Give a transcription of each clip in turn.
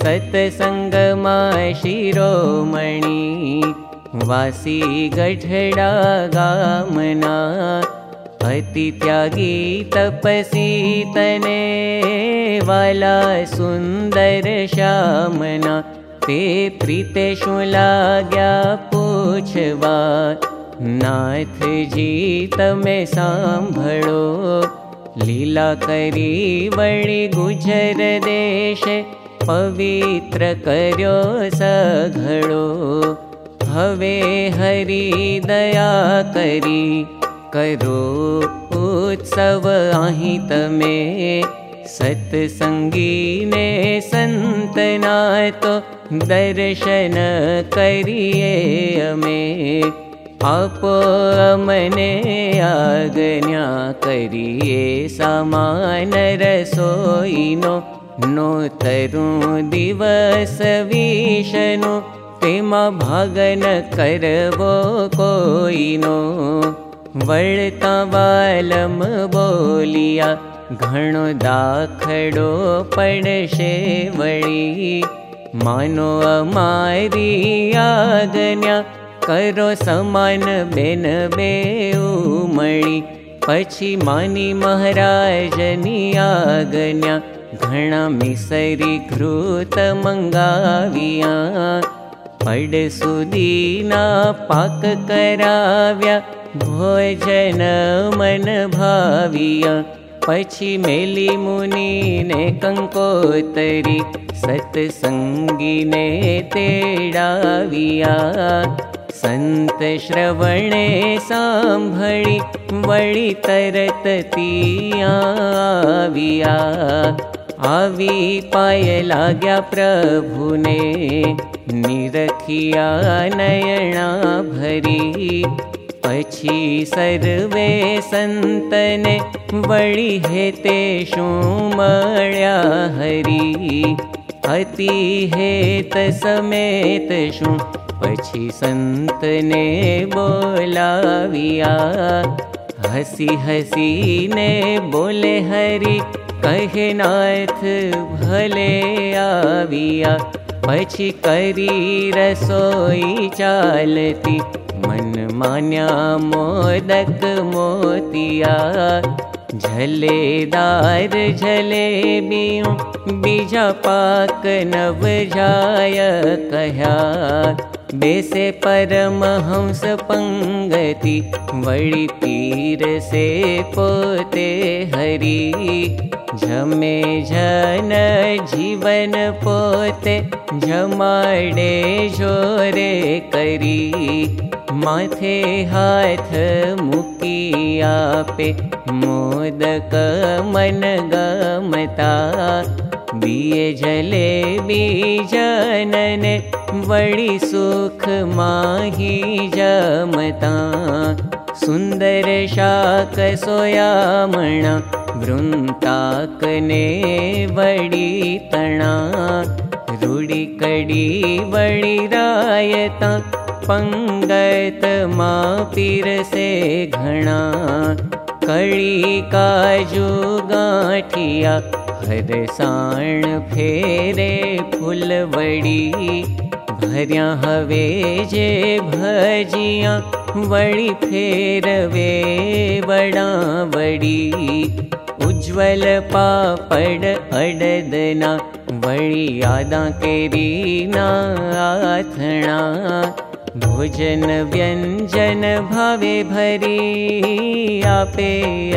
सत्सङ्गमा शिरोमणि वासी गढडा गामना अति त्यागी तपसी तने वाला सुन्दर श्यामना ते प्रीते शु लाग्या पूछवा नाथजी तमे सांभळो लीला करी वळी गुजर देश पवित्र सघळो हवे हरि दया करी करो उत्सव आही तमे सत्संगी ने संतना तो दर्शन अमे। आपो मने करिए सामान रसोईनो नो तरु दिवस विषनु तेमा भागन करबो कोईनो वळता वालम बोलिया घणो दाखडो पडशे वळी मानो अमारी आज्ञा करो समान बेन बे उमणी पछी मानी महाराजनी आज्ञा घणा मिसरी घृत मंगाविया पड सुदीना पाक कराव्या भोजन मन भाविया। मुनि ने कंकोतरी सत्संगी ने तेडाविया। संत श्रवणे साम्भळि वळि तरत तियाविया आवी पाय लाग्या प्रभुने निरखिया नयना भरी। पछी सर्वे संतने वळि हेते शू मळ्या हरी। अति हेत समेत शू पछी संतने बोलाविया हसी हसी ने बोले हरि कहे नाथ भले आविया पछी करी रसोई चालती मन मान्या मोदक मोतिया झलेदार झलेबियों बीजा पाक नव कह्या बेसे परमहंस पंगति वळि तीर पोते हरि। झमे झन जीवन पोते झमाडे जोरे करी। माथे हाथ मुकी आपे मोदक मन गमता जले बीजनने वळि सुख माही जमता। सुन्दर शाक सोयामणा वृन्ताकने वळि तणा। रुडि कडी वळि रायता पंगत मा पीरसे घणा। कळी काजू गाठिया हरसाण फेरे फुलवड़ी भर्या जे भजिया वड़ी फेरवे वड़ा वड़ी उज्ज्वल पापड़ अडदना वड़ी यादा केरी नाथणा भोजन व्यञ्जन भावे भरी आपे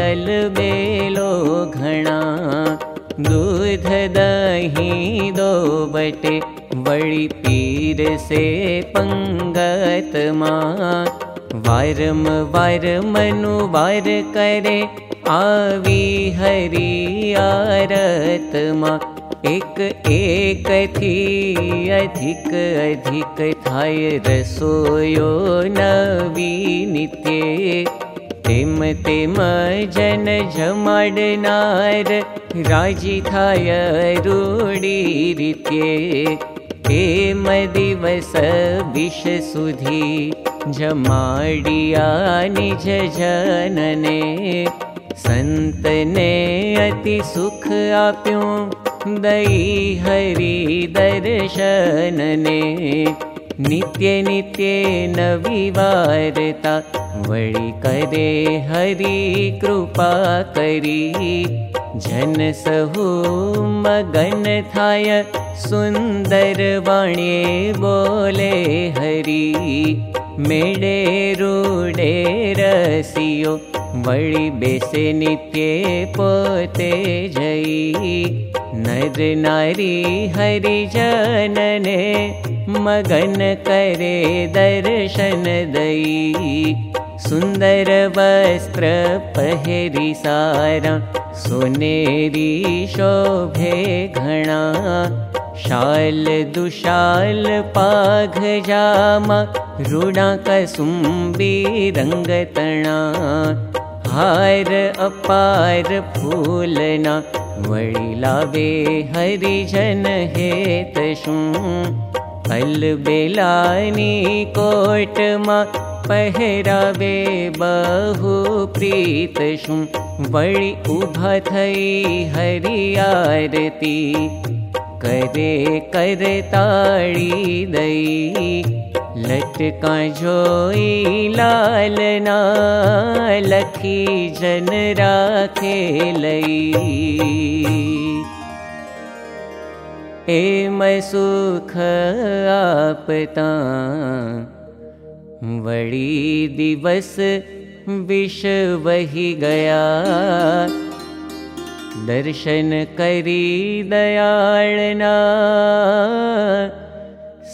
अलबेलो घणा दूध दही दो बटे वड़ी पीर से पंगत माँ। वारम वार मनु वार करे आवी हरी आरत माँ। एक एक थी अधिक अधिक थाय रसोयो नवी नित्य तेम तेम जन जमाडनार राजी थाय रूडी रीत्ये तेम दिवस विष सुधी जमाडिया जनने संतने अति सुख दई हरि दर्शनने नित्य नित्य नवी वार्ता वळि करे हरि कृपा करी। जन सहु मगन थाय सुन्दर वाण्ये बोले हरि। मेडे रूडे रसियो वळि बेसे नित्ये पोते जई नर नारी हरिजनने मगन करे दर्शन दई। सुन्दर वस्त्र पहेरि सारा सोनेरी शोभे घणा। शाल दुशाल पाघ जामा रुडा कसुम्बी रङ्गतणा हार अपार फूलना वळि लावे हरिजन हेतशु अलबेलानी कोटमा पहरावे बहु प्रीतशु थई हरियारती करे करताळी दई लालना लखी जन राखे सुख आपता वड़ी दिवस विष वही गया। दर्शन करी दयालना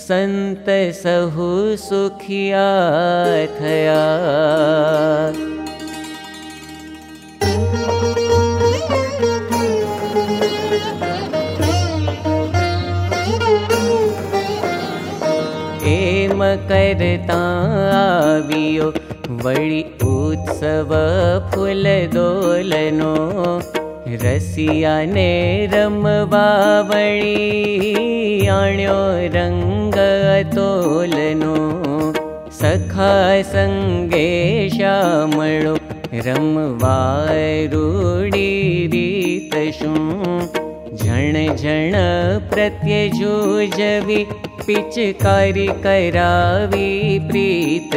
संत सहु सुखिया थया। एम करता आवियो वळि उत्सव फुल दोलनो रसिया ने रमवा वळि आण्यो रंग तोलनो। सखा संगे श्यामळो रमवा रूडी रीत झण झण प्रत्यजूजवि पिचकारी करावी प्रीत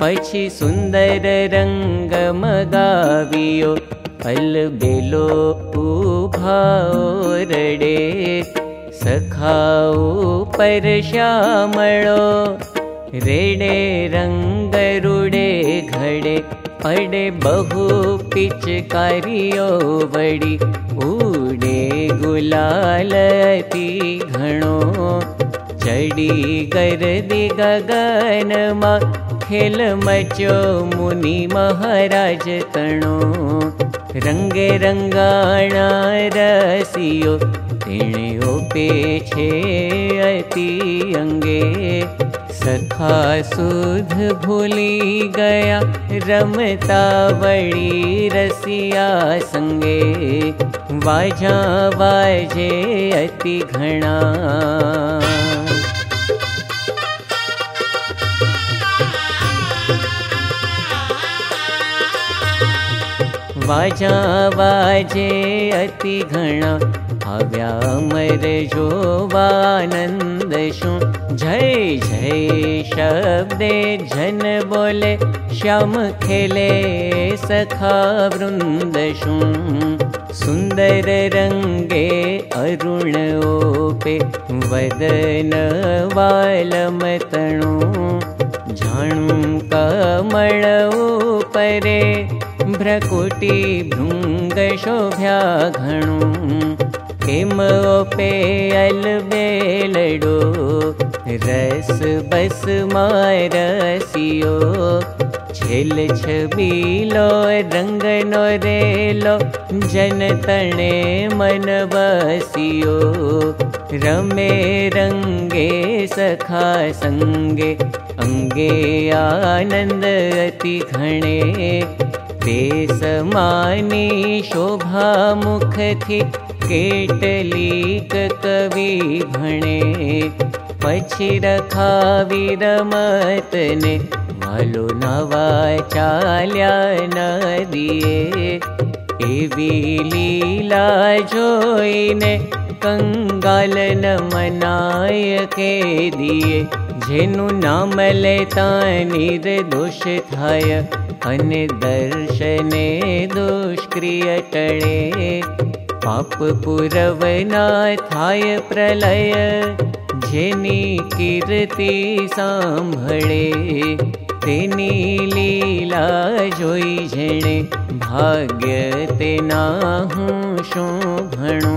पछी सुन्दर रंग अलबेलो उभाओ रडे सखाओ पर श्यामळो रेडे रंग रुडे घडे पडे बहु पिचकारियो वडी। उडे गुलालती घणो चडी खेल मचो मुनि महाराज तणो रसियो तेणेओ पेछे अति अंगे सखा सुध भूली गया रमता वड़ी रसिया संगे वाजा वाजे अति घणा अति शु। जय जय शब्दे जन बोले श्याम खेले सखा वृंद शु। सुंदर रंगे अरुण वदन वालमतणु जाणु कमळ परे भ्रकुटी भृङ्ग शोभ्या पे अलबेलडो रस बस मारसियो। छेल छबीलो रंग नो रेलो जन तणे मन बसियो। रमे रंगे सखा संगे। अंगे आनंद अति ते समाने शोभामुखथि केटलीक कवि भणे पछि रखावि रमतने वालो नवा चाल्या न दिए एवी लीला मनाय के दिए जेनु नाम लेता निर्दोष थाय। अनदर्शने दुष्क्रियटे पापुरवनाथाय प्रलय जनि कीर्ति साम्भळे ते लीला जने भाग्यते हु शु भणु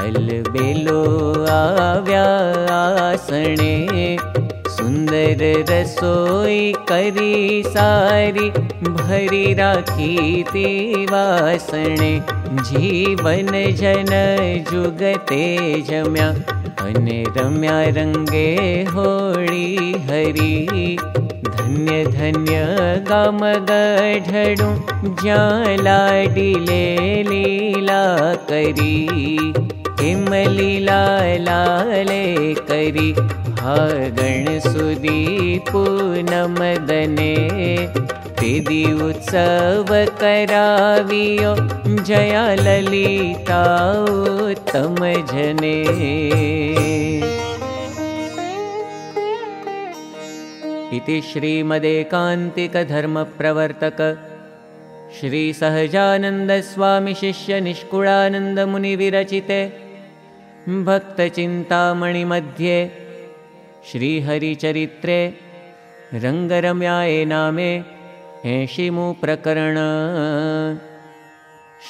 बेलो आव्यासणे सुन्दर रसोई करी सारी भरी राखी ती वासणे जीवन जन जुगते जम्या अने रम्या रङ्गे होळी हरी धन्य धन्य गाम गा मढडु जाला लीला करी लाले करि हा गणसुदी पूनमदने विसव कराविलिता उत्तमजने। इति श्रीमदेकान्तिकधर्मप्रवर्तक श्रीसहजानन्दस्वामिशिष्यनिष्कुळानन्दमुनिविरचिते भक्तचिन्तामणिमध्ये श्रीहरिचरित्रे रङ्गरम्याये नामे एषिमु प्रकरण।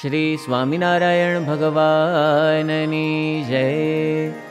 श्रीस्वामिनारायणभगवाननी जय